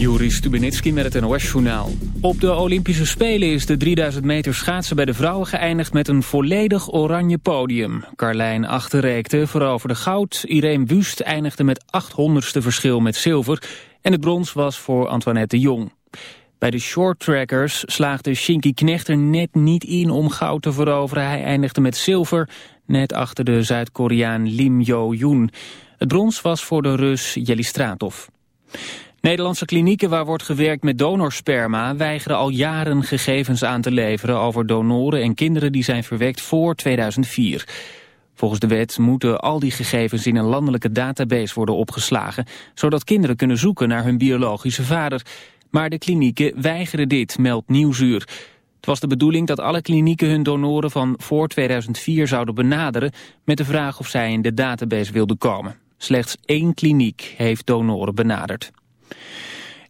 Juri Stubenitski met het NOS-journaal. Op de Olympische Spelen is de 3000 meter schaatsen bij de vrouwen geëindigd met een volledig oranje podium. Carlijn Achterreekte veroverde goud, Irene Wust eindigde met 800ste verschil met zilver en het brons was voor Antoinette de Jong. Bij de shorttrackers slaagde Shinky Knecht er net niet in om goud te veroveren. Hij eindigde met zilver, net achter de Zuid-Koreaan Lim Jo-yoon. Het brons was voor de Rus Jelistratov. Nederlandse klinieken waar wordt gewerkt met donorsperma weigeren al jaren gegevens aan te leveren over donoren en kinderen die zijn verwekt voor 2004. Volgens de wet moeten al die gegevens in een landelijke database worden opgeslagen, zodat kinderen kunnen zoeken naar hun biologische vader. Maar de klinieken weigeren dit, meldt Nieuwsuur. Het was de bedoeling dat alle klinieken hun donoren van voor 2004 zouden benaderen met de vraag of zij in de database wilden komen. Slechts één kliniek heeft donoren benaderd.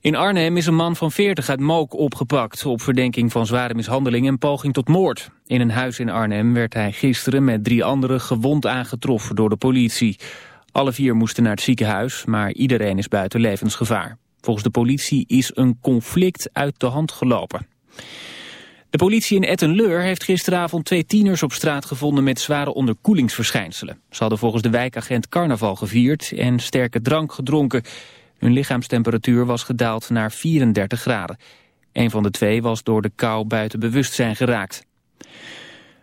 In Arnhem is een man van 40 uit Mook opgepakt... op verdenking van zware mishandeling en poging tot moord. In een huis in Arnhem werd hij gisteren met drie anderen gewond aangetroffen door de politie. Alle vier moesten naar het ziekenhuis, maar iedereen is buiten levensgevaar. Volgens de politie is een conflict uit de hand gelopen. De politie in Ettenleur heeft gisteravond twee tieners op straat gevonden met zware onderkoelingsverschijnselen. Ze hadden volgens de wijkagent carnaval gevierd en sterke drank gedronken. Hun lichaamstemperatuur was gedaald naar 34 graden. Een van de twee was door de kou buiten bewustzijn geraakt.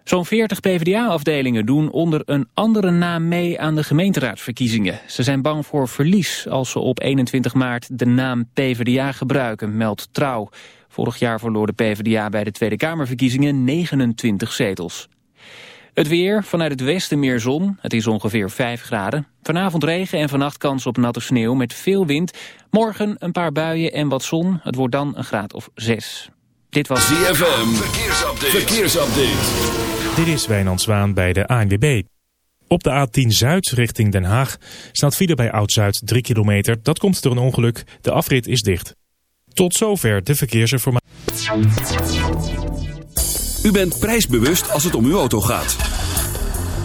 Zo'n 40 PvdA-afdelingen doen onder een andere naam mee aan de gemeenteraadsverkiezingen. Ze zijn bang voor verlies als ze op 21 maart de naam PvdA gebruiken, meldt Trouw. Vorig jaar verloor de PvdA bij de Tweede Kamerverkiezingen 29 zetels. Het weer, vanuit het westen meer zon. Het is ongeveer 5 graden. Vanavond regen en vannacht kans op natte sneeuw met veel wind. Morgen een paar buien en wat zon. Het wordt dan een graad of 6. Dit was ZFM. Verkeersupdate. Verkeersupdate. Dit is Wijnand Zwaan bij de ANWB. Op de A10 Zuid richting Den Haag staat file bij Oud-Zuid 3 kilometer. Dat komt door een ongeluk. De afrit is dicht. Tot zover de verkeersinformatie. U bent prijsbewust als het om uw auto gaat.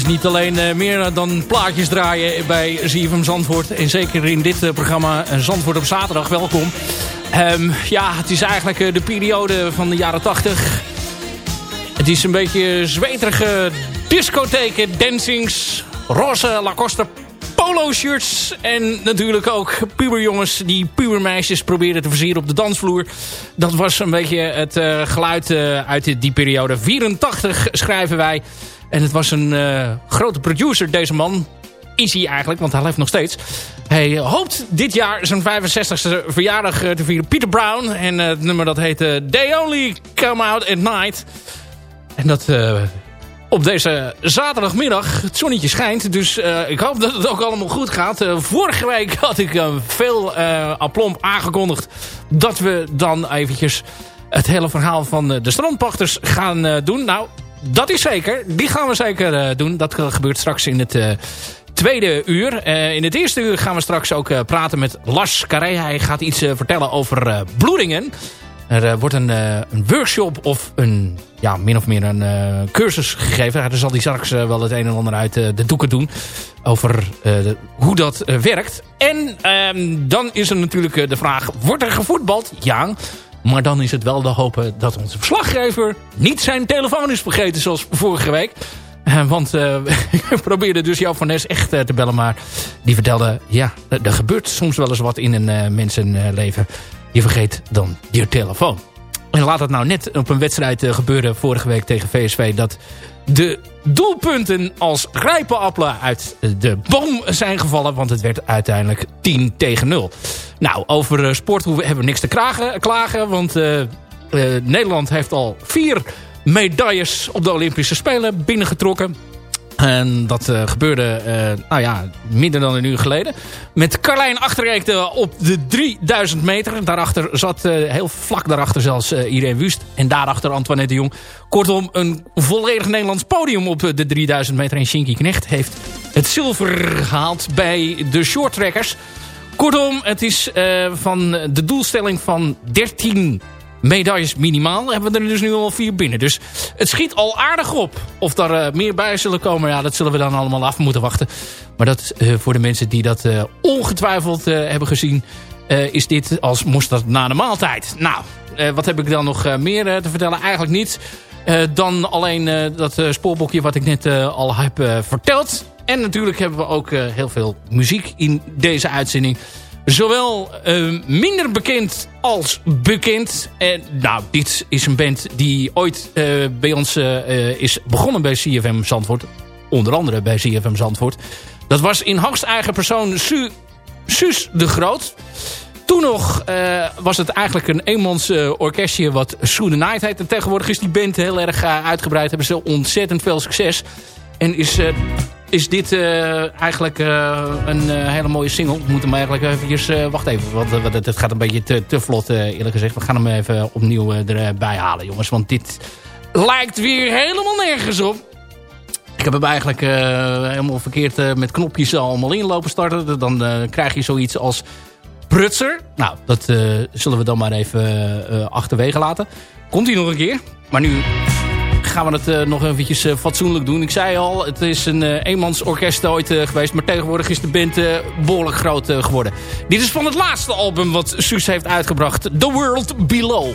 Niet alleen eh, meer dan plaatjes draaien bij ZFM Zandvoort. En zeker in dit eh, programma eh, Zandvoort op zaterdag. Welkom. Ehm, ja, het is eigenlijk de periode van de jaren 80. Het is een beetje zweterige discotheken, dancings, roze Lacoste polo shirts. En natuurlijk ook puberjongens die pubermeisjes proberen te versieren op de dansvloer. Dat was een beetje het geluid uit die periode. 84 schrijven wij. En het was een uh, grote producer, deze man. Is hij eigenlijk, want hij leeft nog steeds. Hij hoopt dit jaar zijn 65e verjaardag te vieren. Peter Brown. En uh, het nummer dat heet They Only Come Out at Night. En dat op deze zaterdagmiddag. Het zonnetje schijnt. Dus ik hoop dat het ook allemaal goed gaat. vorige week had ik veel aplomb aangekondigd. Dat we dan eventjes het hele verhaal van de strandpachters gaan doen. Nou, dat is zeker. Die gaan we zeker uh, doen. Dat gebeurt straks in het uh, tweede uur. Uh, in het eerste uur gaan we straks ook praten met Lars Carré. Hij gaat iets vertellen over bloedingen. Er wordt een, een, workshop of een, ja, min of meer een cursus gegeven. Daar zal hij straks wel het een en ander uit de doeken doen. Over hoe dat werkt. En ehm, dan is er natuurlijk de vraag, wordt er gevoetbald? Ja. Maar dan is het wel de hopen dat onze verslaggever niet zijn telefoon is vergeten zoals vorige week. Uh, want uh, ik probeerde dus Joop van Nes echt te bellen. Maar die vertelde, ja, er gebeurt soms wel eens wat in een mensenleven. Je vergeet dan je telefoon. En laat het nou net op een wedstrijd gebeuren vorige week tegen VSV. Dat de doelpunten als rijpe appelen uit de boom zijn gevallen. Want het werd uiteindelijk 10 tegen 0. Nou, over eh, sport hebben we niks te klagen. want uh, uh, Nederland heeft al vier medailles op de Olympische Spelen binnengetrokken. En dat gebeurde, nou ja, minder dan een uur geleden. Met Carlijn Achterreekte op de 3000 meter. Daarachter zat, heel vlak daarachter zelfs, Irene Wust. En daarachter Antoinette de Jong. Kortom, een volledig Nederlands podium op de 3000 meter. En Shinky Knecht heeft het zilver gehaald bij de shorttrackers. Kortom, het is van de doelstelling van 13 medailles minimaal. Hebben we er dus nu al vier binnen. Dus het schiet al aardig op. Of er uh, meer bij zullen komen, ja, dat zullen we dan allemaal af moeten wachten. Maar dat uh, voor de mensen die dat ongetwijfeld hebben gezien... is dit als mosterd na de maaltijd. Nou, wat heb ik dan nog meer te vertellen? Eigenlijk niet. dan alleen dat spoorboekje wat ik net al heb verteld. En natuurlijk hebben we ook heel veel muziek in deze uitzending... Zowel uh, minder bekend als bekend. En nou, dit is een band die ooit uh, bij ons uh, is begonnen bij CFM Zandvoort. Onder andere bij CFM Zandvoort. Dat was in hoogst eigen persoon Su Suus de Groot. Toen nog was het eigenlijk een eenmans orkestje wat Sue the Night heet. En tegenwoordig is die band heel erg uitgebreid. Hebben ze ontzettend veel succes. En is is dit uh, eigenlijk uh, een uh, hele mooie single. We moeten hem eigenlijk even... wacht even, want het gaat een beetje te, te vlot eerlijk gezegd. We gaan hem even opnieuw erbij halen jongens. Want dit lijkt weer helemaal nergens op. Ik heb hem eigenlijk helemaal verkeerd met knopjes allemaal inlopen starten. Dan krijg je zoiets als prutser. Nou, dat zullen we dan maar even achterwege laten. Komt hij nog een keer. Maar nu gaan we het uh, nog eventjes uh, fatsoenlijk doen. Ik zei al, het is een uh, eenmansorkest ooit geweest. Maar tegenwoordig is de band behoorlijk groot geworden. Dit is van het laatste album wat Suus heeft uitgebracht. The World Below.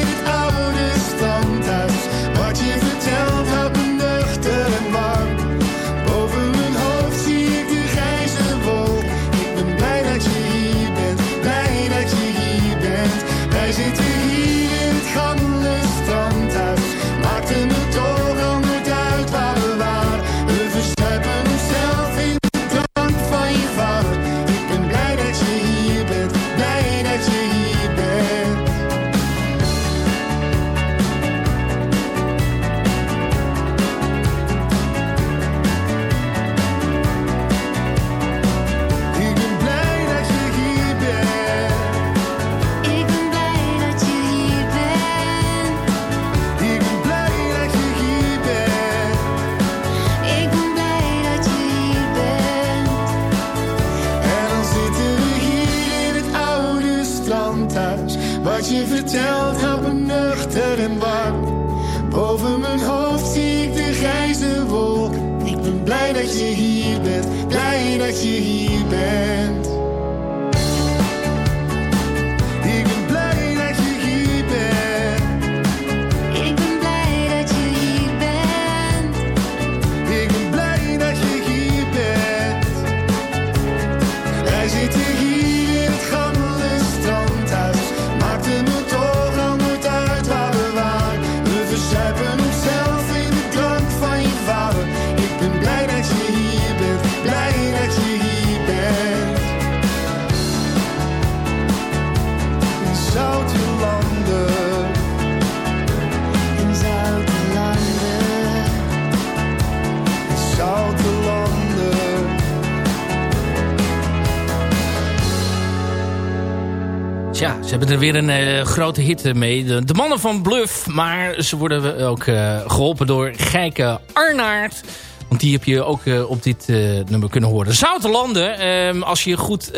er weer een eh, grote hit eh, mee. De, mannen van Bluff. Maar ze worden ook eh, geholpen door Geike Arnaert. Want die heb je ook op dit nummer kunnen horen. Zoutelanden, ehm, als je goed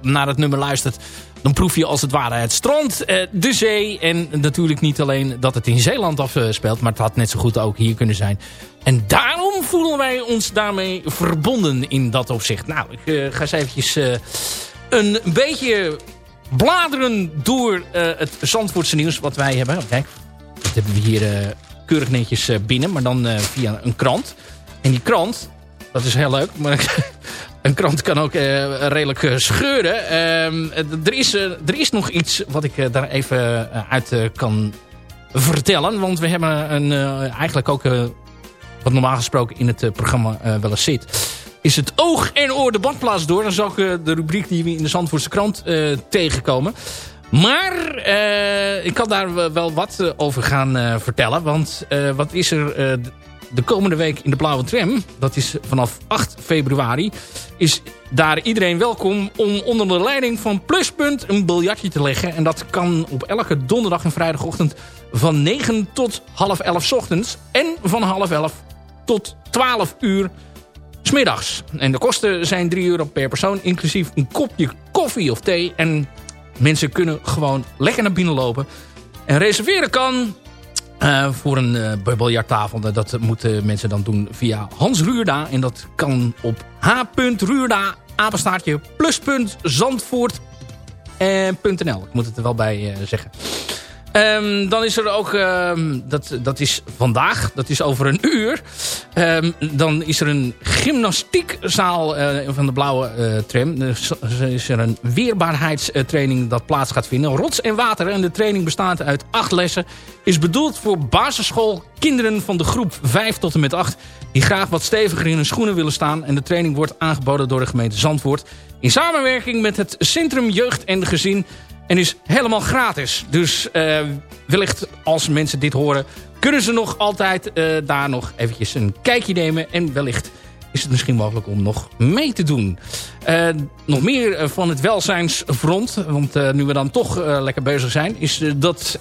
naar het nummer luistert... dan proef je als het ware het strand, de zee... en natuurlijk niet alleen dat het in Zeeland afspeelt... maar het had net zo goed ook hier kunnen zijn. En daarom voelen wij ons daarmee verbonden in dat opzicht. Nou, ik ga eens eventjes een beetje bladeren door eh, het Zandvoortse nieuws wat wij hebben. Kijk, dat hebben we hier eh, keurig netjes eh, binnen, maar dan via een krant. En die krant, dat is heel leuk, maar een krant kan ook redelijk scheuren. Ehm, er, is, is nog iets wat ik daar even uit kan vertellen. Want we hebben een, eigenlijk ook, wat normaal gesproken in het programma wel eens zit... is het oog en oor de badplaats door. Dat is ook eh, de rubriek die we in de Zandvoortse krant eh, tegenkomen. Maar eh, ik kan daar wel wat over gaan vertellen. Want wat is er de komende week in de Blauwe Tram... dat is vanaf 8 februari... is daar iedereen welkom om onder de leiding van Pluspunt een biljartje te leggen. En dat kan op elke donderdag en vrijdagochtend van 9 tot half 11 's ochtends. En van half 11 tot 12 uur smiddags. En de kosten zijn 3 euro per persoon, inclusief een kopje koffie of thee. En mensen kunnen gewoon lekker naar binnen lopen. En reserveren kan Eh, voor een uh, biljarttafel. Dat moeten mensen dan doen via Hans Ruurda. En dat kan op h.ruurda, apenstaartje, pluspunt, zandvoort.nl. Ik moet het er wel bij zeggen. Um, dan is er ook, um, dat, dat is vandaag, dat is over een uur. Um, dan is er een gymnastiekzaal uh, van de blauwe uh, tram. Dus is er een weerbaarheidstraining dat plaats gaat vinden. Rots en water en de training bestaat uit acht lessen. Is bedoeld voor basisschoolkinderen van de groep 5 tot en met 8. Die graag wat steviger in hun schoenen willen staan. En de training wordt aangeboden door de gemeente Zandvoort. In samenwerking met het Centrum Jeugd en Gezin en is helemaal gratis. Dus uh, wellicht als mensen dit horen... kunnen ze nog altijd uh, daar nog eventjes een kijkje nemen. En wellicht is het misschien mogelijk om nog mee te doen. Uh, nog meer van het welzijnsfront. Want nu we dan toch lekker bezig zijn... is dat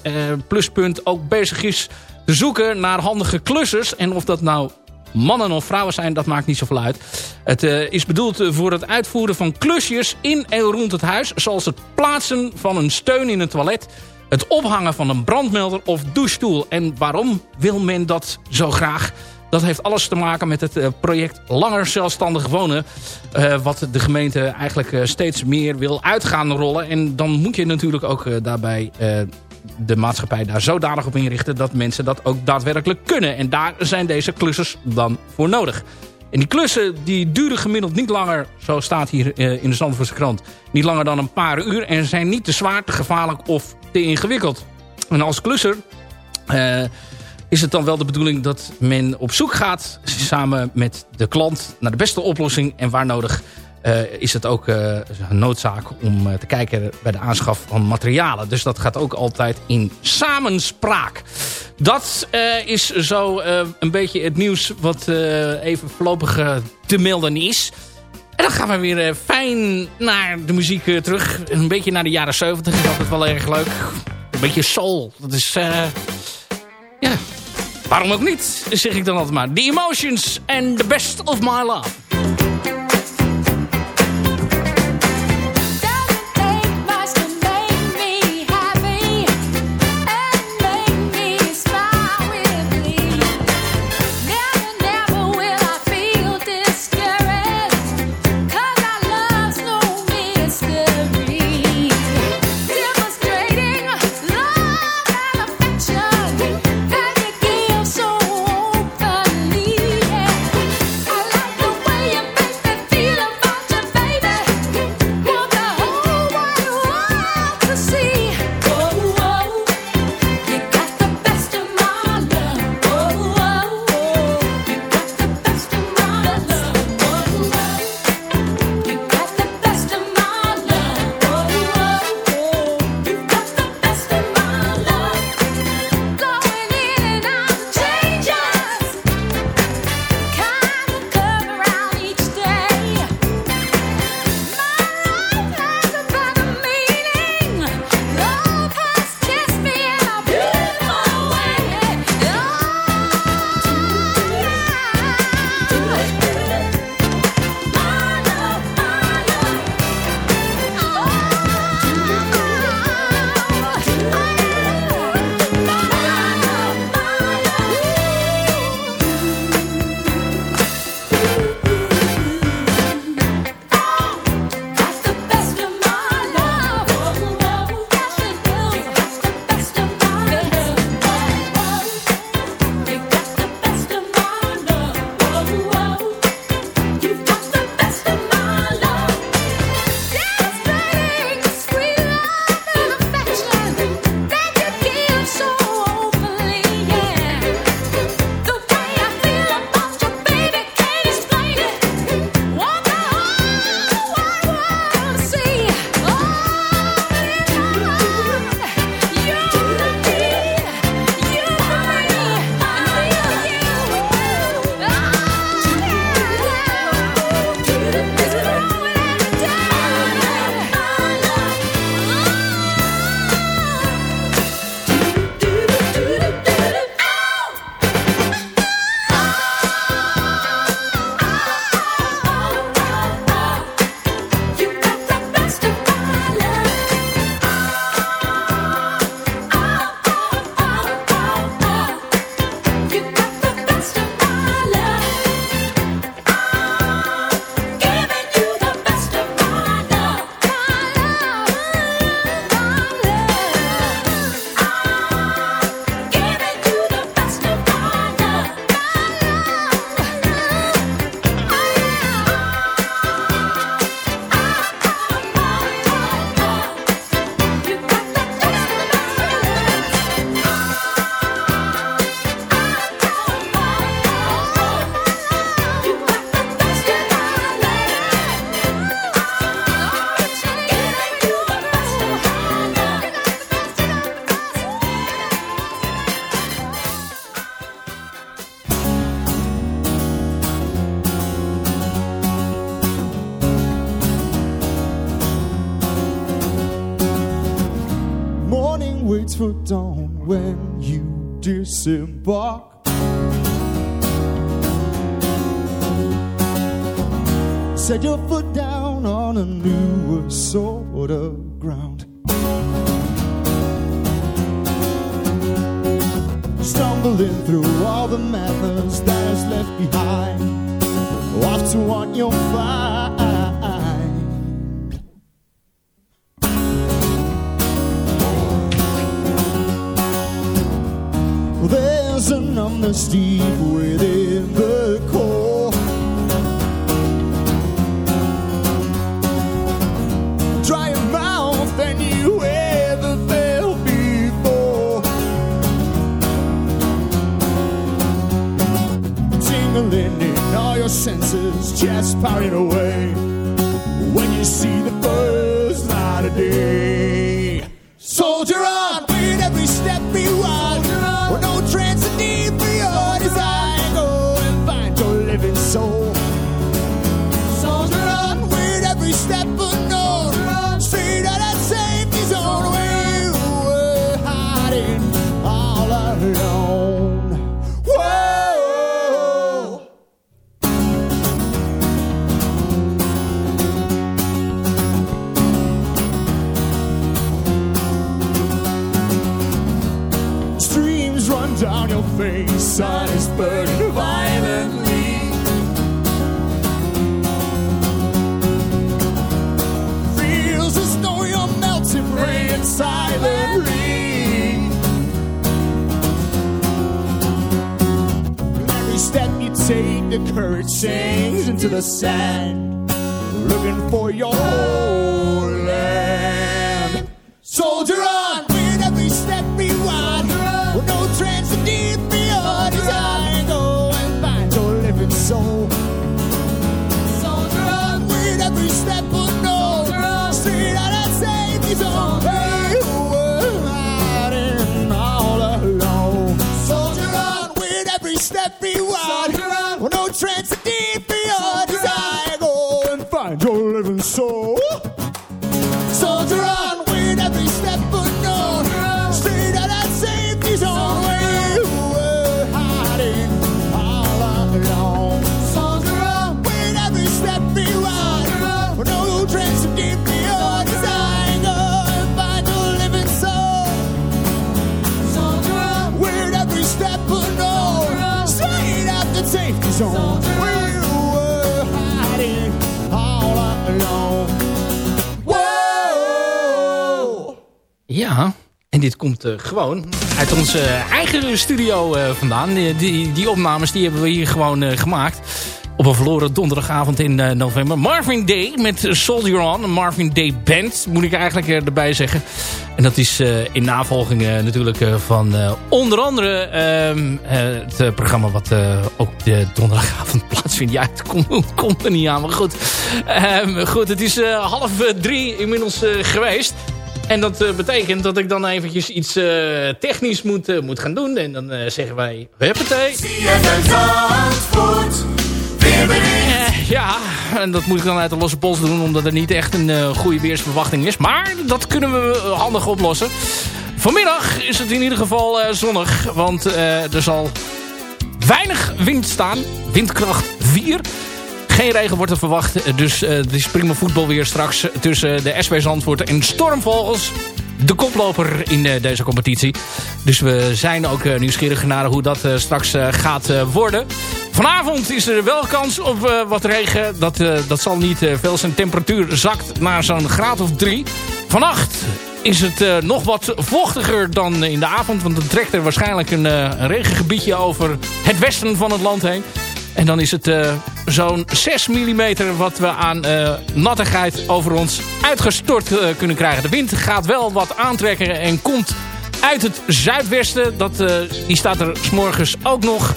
Pluspunt ook bezig is te zoeken naar handige klussers. En of dat nou mannen of vrouwen zijn, dat maakt niet zoveel uit. Het uh, is bedoeld voor het uitvoeren van klusjes in en rond het huis. Zoals het plaatsen van een steun in het toilet. Het ophangen van een brandmelder of douchestoel. En waarom wil men dat zo graag? Dat heeft alles te maken met het uh, project Langer Zelfstandig Wonen. Wat de gemeente eigenlijk steeds meer wil uitgaan rollen. En dan moet je natuurlijk ook daarbij de maatschappij daar zodanig op inrichten... dat mensen dat ook daadwerkelijk kunnen. En daar zijn deze klussers dan voor nodig. En die klussen die duren gemiddeld niet langer, zo staat hier in de Zandvoortse krant... niet langer dan een paar uur en zijn niet te zwaar, te gevaarlijk of te ingewikkeld. En als klusser... Uh, is het dan wel de bedoeling dat men op zoek gaat... samen met de klant naar de beste oplossing... en waar nodig is het ook uh, een noodzaak om uh, te kijken bij de aanschaf van materialen. Dus dat gaat ook altijd in samenspraak. Dat is zo een beetje het nieuws wat even voorlopig te melden is. En dan gaan we weer fijn naar de muziek terug. Een beetje naar de jaren 70. Dat is wel erg leuk. Een beetje soul. Dat is... ja, waarom ook niet, zeg ik dan altijd maar. The Emotions and the Best of My Love. Disembark. Set your foot down on a newer sort of ground. Stumbling through all the methods that is left behind. Off to what you'll find. trust. Dit komt eh, gewoon uit onze eigen studio eh, vandaan. Die, die, opnames die hebben we hier gewoon eh, gemaakt. Op een verloren donderdagavond in november. Marvin Day met Soldier On. Marvin Day Band, moet ik eigenlijk erbij zeggen. En dat is in navolging natuurlijk van onder andere ehm, eh, het programma wat ook de donderdagavond plaatsvindt. Ja, het komt, komt er niet aan, maar goed. Ehm, goed, het is half drie inmiddels geweest. En dat eh, betekent dat ik dan eventjes iets eh, technisch moet, eh, moet gaan doen. En dan zeggen wij, huppatee. Ja, en dat moet ik dan uit de losse pols doen, omdat er niet echt een goede weersverwachting is. Maar dat kunnen we handig oplossen. Vanmiddag is het in ieder geval zonnig, want er zal weinig wind staan. Windkracht 4. Geen regen wordt er verwacht, dus eh, het is prima voetbal weer straks tussen de SW Zandvoort en Stormvogels. De koploper in eh, deze competitie. Dus we zijn ook eh, nieuwsgierig naar hoe dat straks gaat worden. Vanavond is er wel kans op wat regen. Dat, dat zal niet veel. Zijn temperatuur zakt naar zo'n graad of drie. Vannacht is het nog wat vochtiger dan in de avond. Want dan trekt er waarschijnlijk een regengebiedje over het westen van het land heen. En dan is het eh, zo'n 6 mm wat we aan eh, nattigheid over ons uitgestort eh, kunnen krijgen. De wind gaat wel wat aantrekken en komt uit het zuidwesten. Dat, die staat er s morgens ook nog.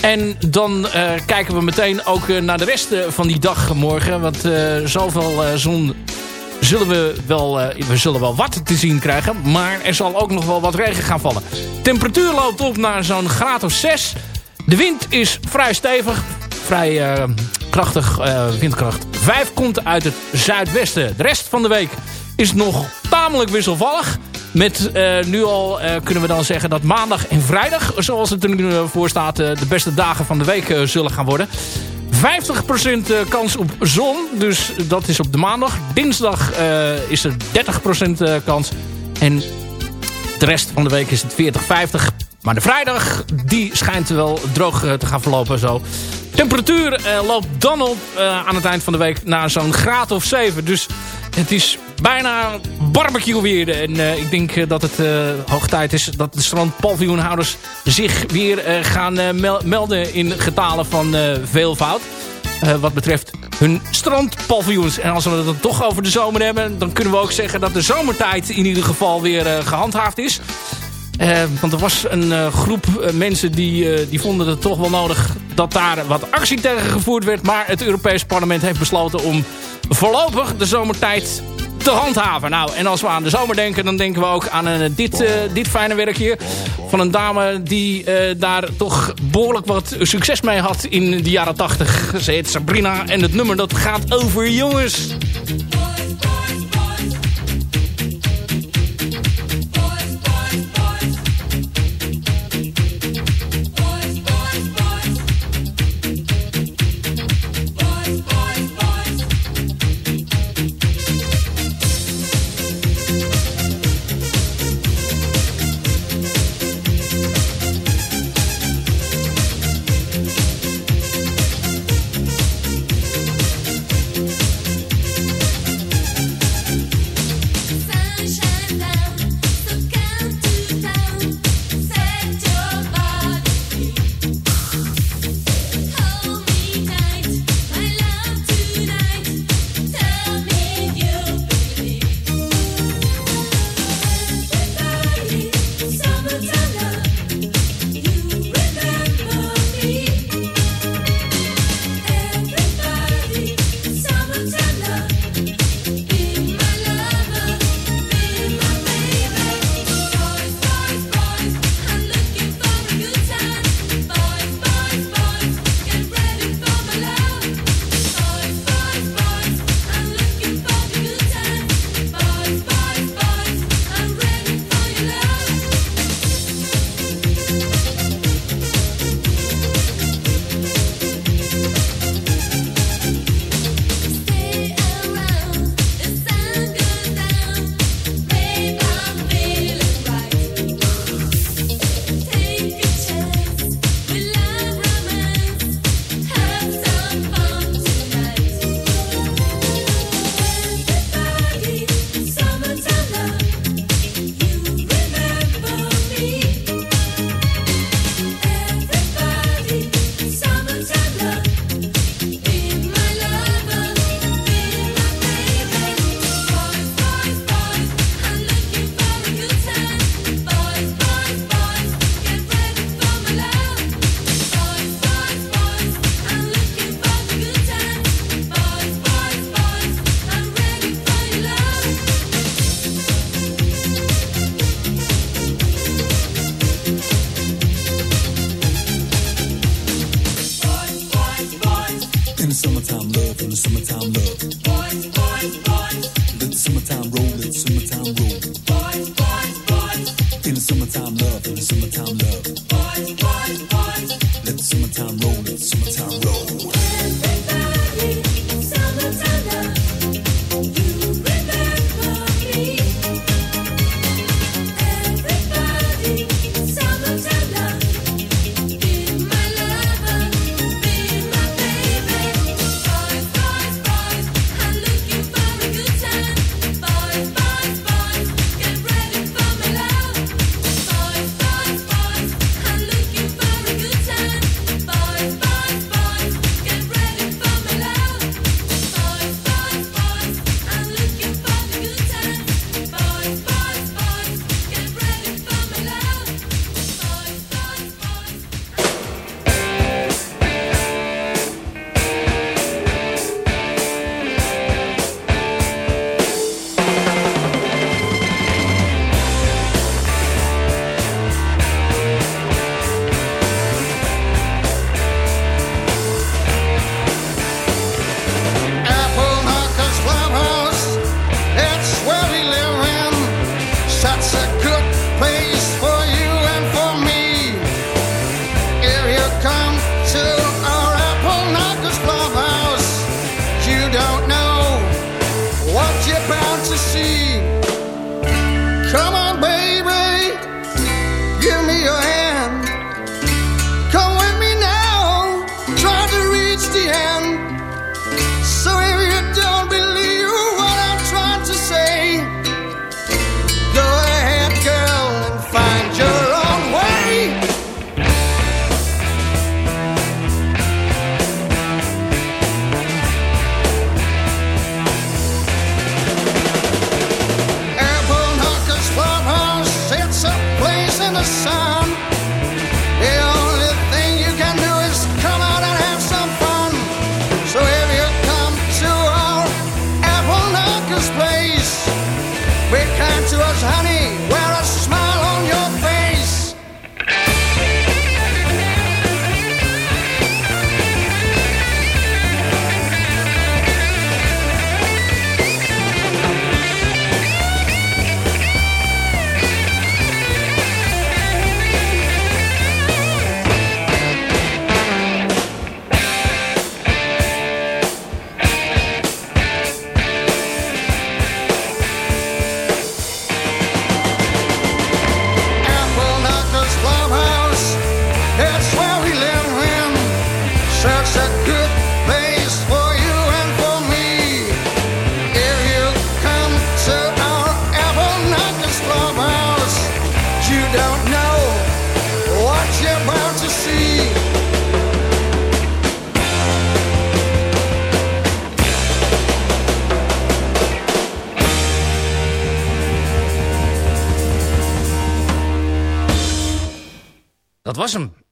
En dan kijken we meteen ook naar de rest van die dag morgen. Want zoveel zon zullen we wel, we zullen wel wat te zien krijgen. Maar er zal ook nog wel wat regen gaan vallen. Temperatuur loopt op naar zo'n graad of 6. De wind is vrij stevig. Vrij eh, krachtig. eh, windkracht 5 komt uit het zuidwesten. De rest van de week is nog tamelijk wisselvallig. Met eh, nu al kunnen we dan zeggen dat maandag en vrijdag, zoals het er nu voor staat, de beste dagen van de week zullen gaan worden. 50% eh, kans op zon, dus dat is op de maandag. Dinsdag is er 30% eh, kans. En de rest van de week is het 40-50. Maar de vrijdag, die schijnt wel droog eh, te gaan verlopen zo. Temperatuur eh, loopt dan op eh, aan het eind van de week naar zo'n graad of 7. Dus het is bijna barbecue weer. En ik denk dat het hoog tijd is dat de strandpaviljoenhouders zich weer gaan mel- melden in getalen van veelvoud. Wat betreft hun strandpaviljoens. En als we het dan toch over de zomer hebben... dan kunnen we ook zeggen dat de zomertijd in ieder geval weer eh, gehandhaafd is. Eh, want er was een eh, groep eh, mensen die, die vonden het toch wel nodig dat daar wat actie tegen gevoerd werd. Maar het Europees Parlement heeft besloten om voorlopig de zomertijd te handhaven. Nou, en als we aan de zomer denken, dan denken we ook aan eh, dit, dit fijne werk hier. Van een dame die daar toch behoorlijk wat succes mee had in de jaren 80. Ze heet Sabrina en het nummer dat gaat over jongens.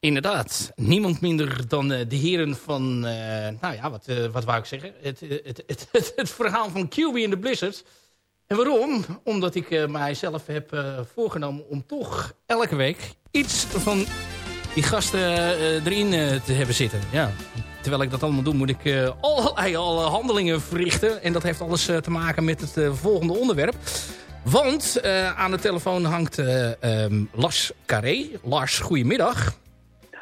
Inderdaad. Niemand minder dan eh, de heren van... eh, nou ja, wat, eh, wat wou ik zeggen? Het, het, het, het, verhaal van QB in de Blizzard. En waarom? Omdat ik mijzelf heb voorgenomen om toch elke week... iets van die gasten erin te hebben zitten. Ja. Terwijl ik dat allemaal doe, moet ik allerlei alle handelingen verrichten. En dat heeft alles te maken met het volgende onderwerp. Want eh, aan de telefoon hangt eh, ehm, Lars Carré. Lars, goedemiddag.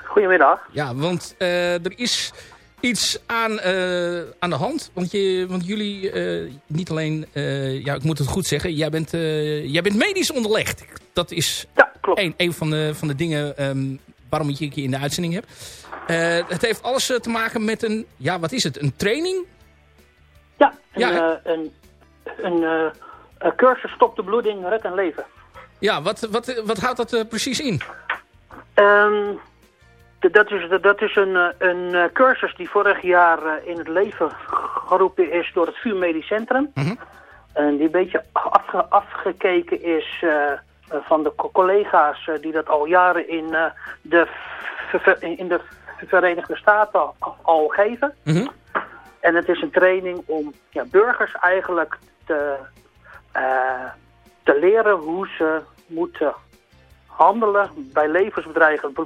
Goedemiddag. Ja, want eh, er is iets aan, aan de hand. Want, je, want jullie, niet alleen, ja, ik moet het goed zeggen, jij bent, jij bent medisch onderlegd. Dat is Ja, klopt. een, een van, de, van de dingen ehm, waarom ik je hier in de uitzending heb. Het heeft alles te maken met een, ja, wat is het, een training? Ja, een, Ja, een, een, een cursus stop de bloeding, red een leven. Ja, wat, wat, wat houdt dat eh, precies in? Ehm, dat is, dat is een, eh, een eh, cursus die vorig jaar eh, in het leven geroepen is door het VU Medisch Centrum. Mhm. En die een beetje afge- afgekeken is eh, eh, van de co- collega's eh, die dat al jaren in, eh, de, in de Verenigde Staten al- al geven. Mhm. En het is een training om ja, burgers eigenlijk te, eh, te leren hoe ze moeten handelen bij levensbedreigend,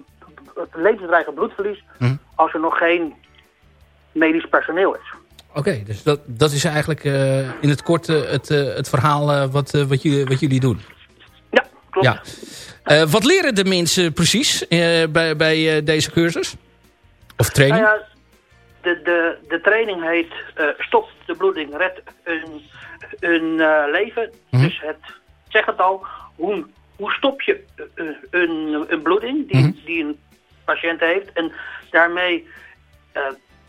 levensbedreigend bloedverlies Mhm. als er nog geen medisch personeel is. Oké, dus dat, dat is eigenlijk eh, in het kort eh, het, het verhaal wat, wat, jullie, wat jullie doen. Ja, klopt. Ja. Wat leren de mensen precies bij, bij deze cursus? Of training? Nou ja, de, de, de training heet Stop de bloeding, red een, een eh, leven. Mhm. Dus het zeg het al, hoe, hoe stop je eh, een, een bloeding die, Mhm. die een patiënt heeft. En daarmee eh,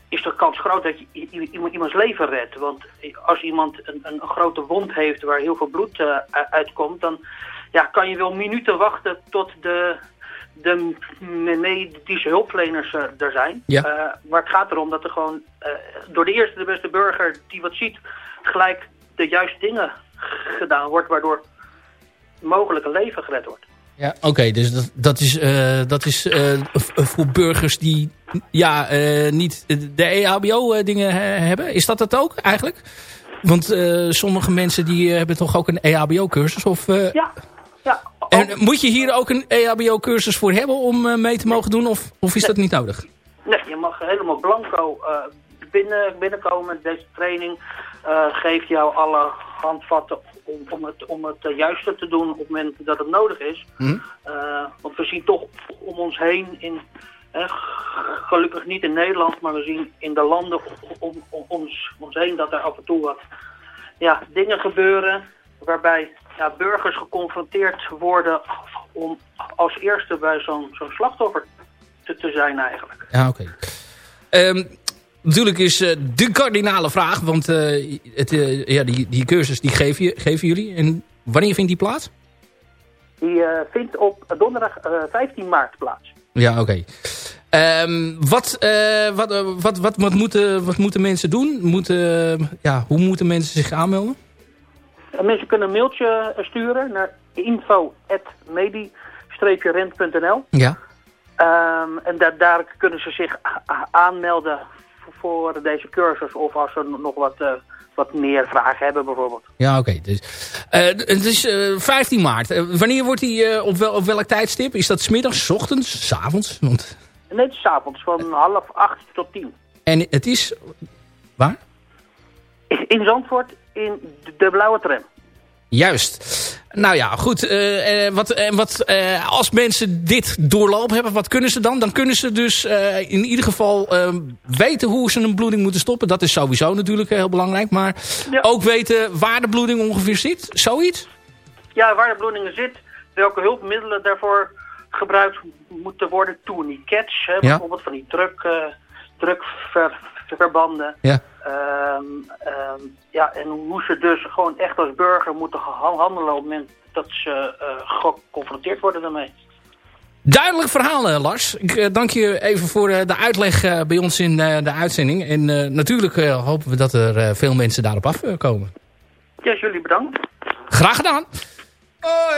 is de kans groot dat je iemand, iemands leven redt. Want als iemand een, een, een grote wond heeft waar heel veel bloed eh, u- uitkomt, dan ja, kan je wel minuten wachten tot de, de medische hulpverleners eh, er zijn. Ja. Eh, maar het gaat erom dat er gewoon eh, door de eerste de beste burger die wat ziet, gelijk de juiste dingen gedaan wordt, waardoor mogelijk een leven gered wordt. Ja, oké, dus dat, dat is, eh, dat is eh, v- voor burgers die ja, eh, niet de EHBO-dingen hebben. Is dat het ook eigenlijk? Want eh, sommige mensen die eh, hebben toch ook een EHBO-cursus? Of, eh, Ja, ja. en moet je hier ook een EHBO-cursus voor hebben om eh, mee te mogen doen? Of, of is dat niet nodig? Nee, je mag helemaal blanco eh, binnen, binnenkomen. Deze training eh, geeft jou alle handvatten om, om het, om het eh, juiste te doen op het moment dat het nodig is. Hm? Eh, want we zien toch om ons heen, in, eh, gelukkig niet in Nederland, maar we zien in de landen om, om ons, ons heen dat er af en toe wat ja, dingen gebeuren waarbij ja, burgers geconfronteerd worden om als eerste bij zo'n zo'n slachtoffer te, te zijn eigenlijk. Ja, oké. Ehm, natuurlijk is eh, de kardinale vraag, want eh, het, eh, ja, die, die cursus die geven, je, geven jullie. En wanneer vindt die plaats? Die eh, vindt op donderdag eh, 15 maart plaats. Ja, oké. Ehm, wat, eh, wat, eh, wat, wat, wat, moeten, wat moeten mensen doen? Moeten, eh, ja, hoe moeten mensen zich aanmelden? Eh, mensen kunnen een mailtje eh, sturen naar info.medistation.nl www.rent.nl. Ja. Ehm, en daar, daar kunnen ze zich aanmelden voor- deze cursus. Of als ze nog wat, eh, wat meer vragen hebben bijvoorbeeld. Ja, oké. Dus, eh, het is eh, 15 maart. Eh, wanneer wordt die op, wel, op welk tijdstip? Is dat smiddags, 's ochtends, 's avonds? Want... Nee, het is avonds van half acht tot tien. En het is... Waar? In Zandvoort in de, de blauwe tram. Juist. Nou ja, goed. eh, eh, wat, eh, wat, als mensen dit doorlopen hebben, wat kunnen ze dan? Dan kunnen ze dus in ieder geval weten hoe ze een bloeding moeten stoppen. Dat is sowieso natuurlijk heel belangrijk. Maar ook weten waar de bloeding ongeveer zit. Zoiets? Ja, waar de bloedingen zit, welke hulpmiddelen daarvoor gebruikt moeten worden. Tourniquets, hè, bijvoorbeeld van die druk, drukverbanden. Ja. Ehm, ehm, ja, en hoe ze dus gewoon echt als burger moeten handelen op het moment dat ze eh, geconfronteerd worden daarmee. Duidelijk verhaal, eh, Lars. Ik eh, dank je even voor de uitleg bij ons in eh, de uitzending. En eh, natuurlijk eh, hopen we dat er eh, veel mensen daarop afkomen. Ja, jullie bedankt. Graag gedaan. Oh,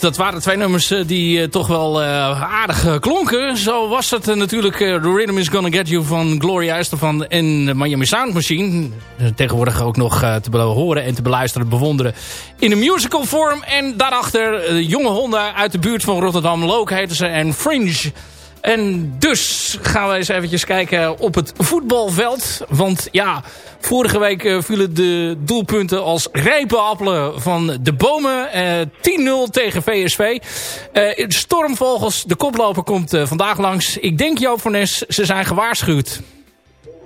dat waren twee nummers eh, die eh, toch wel eh, aardig klonken. Zo was het natuurlijk The Rhythm Is Gonna Get You van Gloria Estefan en de Miami Sound Machine. Tegenwoordig ook nog te horen en te beluisteren, bewonderen in een musical vorm. En daarachter jonge honden uit de buurt van Rotterdam. Loke heten ze en Fringe. En dus gaan we eens eventjes kijken op het voetbalveld. Want ja, vorige week eh, vielen de doelpunten als rijpe van de bomen. Eh, 10-0 tegen VSV. Eh, Stormvogels, de koploper, komt eh, vandaag langs. Ik denk Joop van ze zijn gewaarschuwd.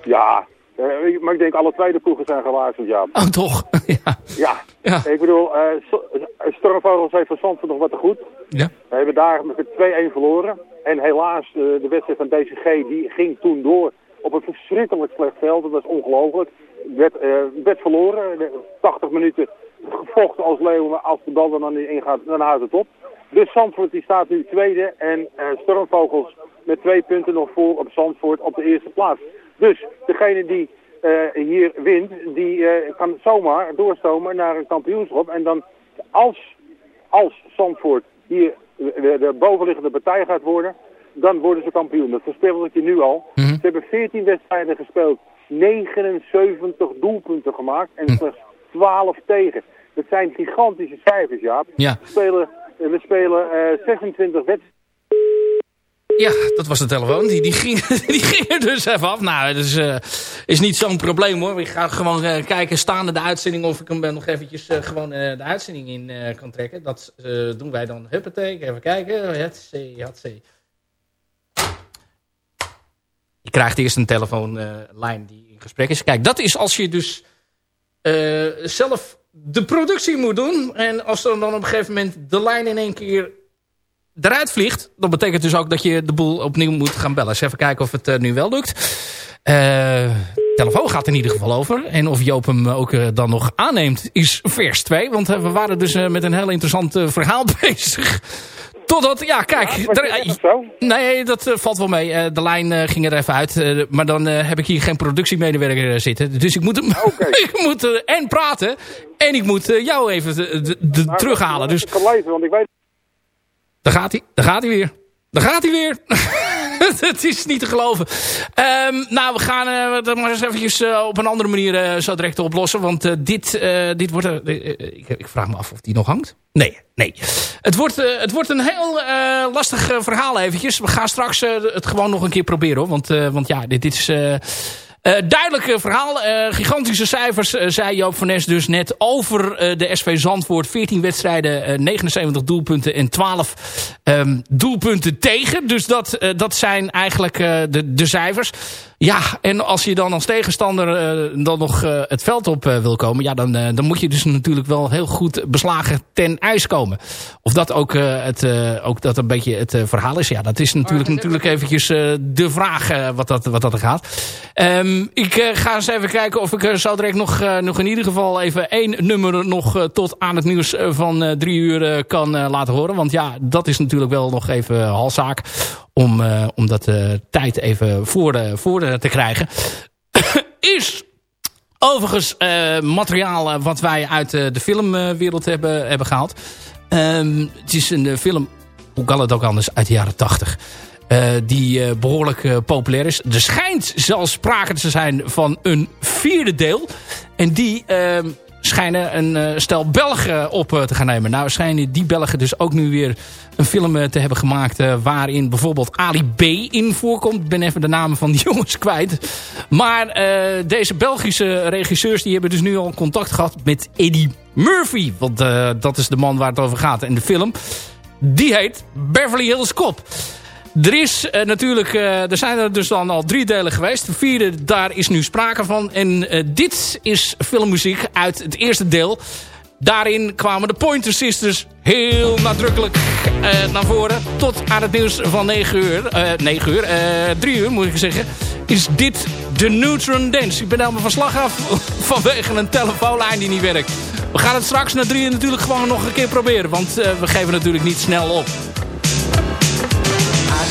Ja, eh, maar ik denk alle twee de ploegen zijn gewaarschuwd, ja. Oh, toch? ja. Ja, Ja. ik bedoel, eh, Sto- Stormvogels heeft van Zandvoort nog wat te goed. Ja. We hebben daar met 2-1 verloren. En helaas, eh, de wedstrijd van DCG die ging toen door op een verschrikkelijk slecht veld. Dat was ongelooflijk. Werd, eh, werd verloren. De 80 minuten gevochten als leeuwen. maar Als de bal er dan niet ingaat, dan houdt het op. Dus Zandvoort die staat nu tweede. En eh, Stormvogels met twee punten nog voor op Zandvoort op de eerste plaats. Dus degene die eh, hier wint, die eh, kan zomaar doorstomen naar een kampioenschap. En dan als, als Zandvoort hier de, de, de bovenliggende partij gaat worden, dan worden ze kampioen. Dat voorspel ik je nu al. Ze hebben 14 wedstrijden gespeeld, 79 doelpunten gemaakt en slechts 12 tegen. Dat zijn gigantische cijfers, Jaap. Ja. We spelen, we spelen eh, 26 wedstrijden. Ja, dat was de telefoon. Die, die, ging, die ging er dus even af. Nou, dat is, eh, is niet zo'n probleem hoor. Ik ga gewoon eh, kijken staande de uitzending of ik hem eh, nog eventjes gewoon de uitzending in kan trekken. Dat doen wij dan. Huppatee, even kijken. C, het. Je krijgt eerst een telefoonlijn die in gesprek is. Kijk, dat is als je dus zelf de productie moet doen. En als er dan op een gegeven moment de lijn in één keer eruit vliegt... dan betekent dus ook dat je de boel opnieuw moet gaan bellen. Dus even kijken of het eh, nu wel lukt. Eh telefoon gaat in ieder geval over. En of Joop hem ook eh, dan nog aanneemt is vers 2. Want we waren dus met een heel interessant verhaal bezig. Totdat, ja kijk... er- nee, dat valt wel mee. De lijn ging er even uit. maar dan heb ik hier geen productiemedewerker zitten. Dus ik moet, hem, ik moet en praten. En ik moet jou even de, de- de- Maar terughalen. Dus Ik kan leven, want ik weet... daar gaat hij. Daar gaat hij weer. Daar gaat hij weer. Het is niet te geloven. Ehm, nou, we gaan eh, dat maar eens eventjes eh, op een andere manier eh, zo direct oplossen. Want dit, dit wordt... ik, ik vraag me af of die nog hangt. Nee, nee. Het wordt, het wordt een heel lastig verhaal eventjes. We gaan straks het gewoon nog een keer proberen. Hoor. Want, want ja, dit, dit is... eh, duidelijk eh, verhaal. Eh, gigantische cijfers, zei Joop van Nes dus net over de SV Zandvoort. 14 wedstrijden, eh, 79 doelpunten en 12 ehm, doelpunten tegen. Dus dat, dat zijn eigenlijk de, de cijfers. Ja, en als je dan als tegenstander eh, dan nog eh, het veld op eh, wil komen... Ja, dan, dan moet je dus natuurlijk wel heel goed beslagen ten ijs komen. Of dat ook, het, ook dat een beetje het verhaal is. Ja, dat is natuurlijk, natuurlijk eventjes de vraag wat, dat, wat dat er gaat. Ehm, ik ga eens even kijken of ik zo direct nog, nog in ieder geval even één nummer nog tot aan het nieuws van drie uur kan laten horen. Want ja, dat is natuurlijk wel nog even halszaak om, eh, om dat eh, tijd even voor, de, voor te krijgen. is overigens eh, materiaal eh, wat wij uit eh, de filmwereld hebben, hebben gehaald. Ehm, het is een eh, film, hoe kan het ook anders, uit de jaren tachtig. eh, die eh, behoorlijk eh, populair is. Er schijnt zelfs sprake te zijn van een vierde deel. En die ehm, schijnen een eh, stel Belgen op eh, te gaan nemen. Nou schijnen die Belgen dus ook nu weer een film eh, te hebben gemaakt... eh, waarin bijvoorbeeld Ali B in voorkomt. Ik ben even de namen van die jongens kwijt. Maar eh, deze Belgische regisseurs die hebben dus nu al contact gehad met Eddie Murphy. Want eh, dat is de man waar het over gaat. En de film, die heet Beverly Hills Cop. Er is eh, natuurlijk, eh, er zijn er dus dan al drie delen geweest. De vierde, daar is nu sprake van. En eh, dit is filmmuziek uit het eerste deel. Daarin kwamen de Pointer Sisters heel nadrukkelijk naar voren. Tot aan het nieuws van 9 uur. eh 9 uur, eh 3 uur moet ik zeggen. Is dit de Neutron Dance. Ik ben helemaal van slag af vanwege een telefoonlijn die niet werkt. We gaan het straks na drieën natuurlijk gewoon nog een keer proberen. Want we geven natuurlijk niet snel op.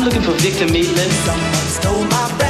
I'm looking for Victor Maitland.